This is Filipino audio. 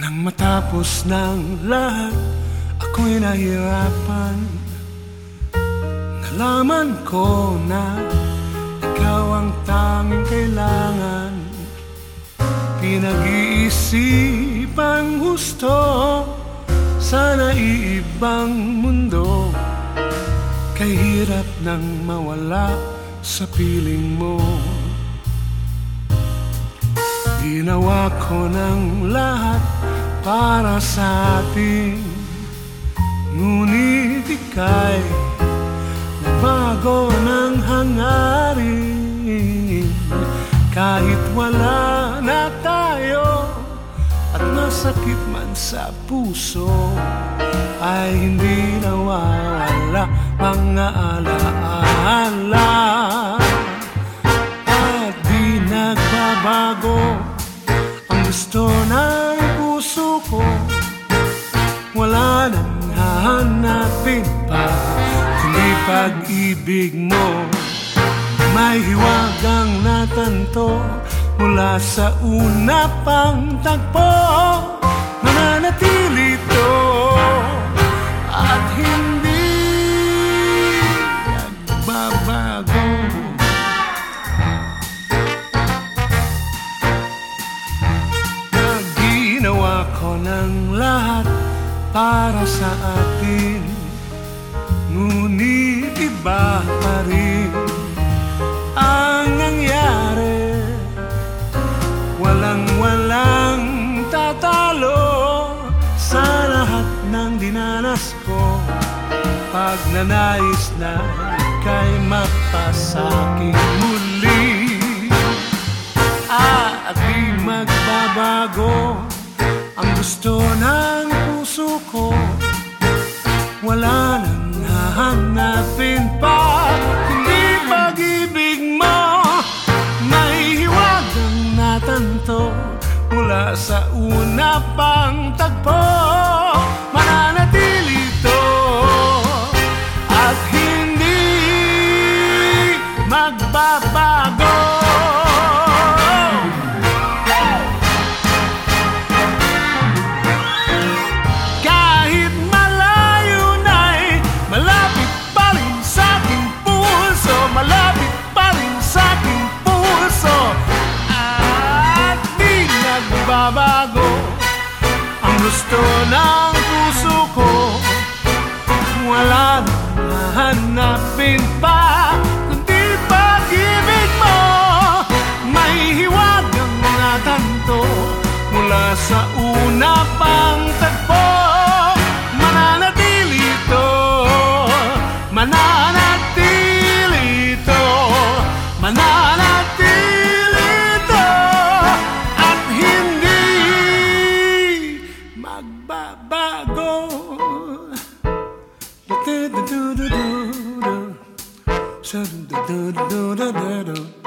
Pagkatapos ng lahat Ako'y nahirapan. Nalaman ko na Ikaw ang tanging kailangan. Pinag-iisipang gusto Sa naiibang mundo. Kay hirap nang mawala sa piling mo Ginawa ko ng lahat para sa atin. Ngunit ika'y bago ng hangarin. Kahit wala na tayo At masakit man sa puso Ay hindi nawawala mga alaala. At gusto ng puso ko. Wala nang hahanapin pa. Kundi pag-ibig mo. May hiwagang natanto Mula sa una pang tagpo Naginawa ko ng lahat para sa atin. Ngunit iba pa rin ang nangyari. Walang-walang tatalo sa lahat ng dinanas ko. Pag nanais na ika'y mapasaking muli at di magbabago gusto ng puso ko Wala nang hahanapin pa. Kundi pag-ibig mo May hiwagang natanto. Mula sa una pang tagpo nagbabago Ang gusto ng puso ko. Wala nang hahanapin pa Kundi pag-ibig mo. May hiwagang natanto Mula sa una pang tagpo. Mananatili to Mananatili to Mananatili da da da da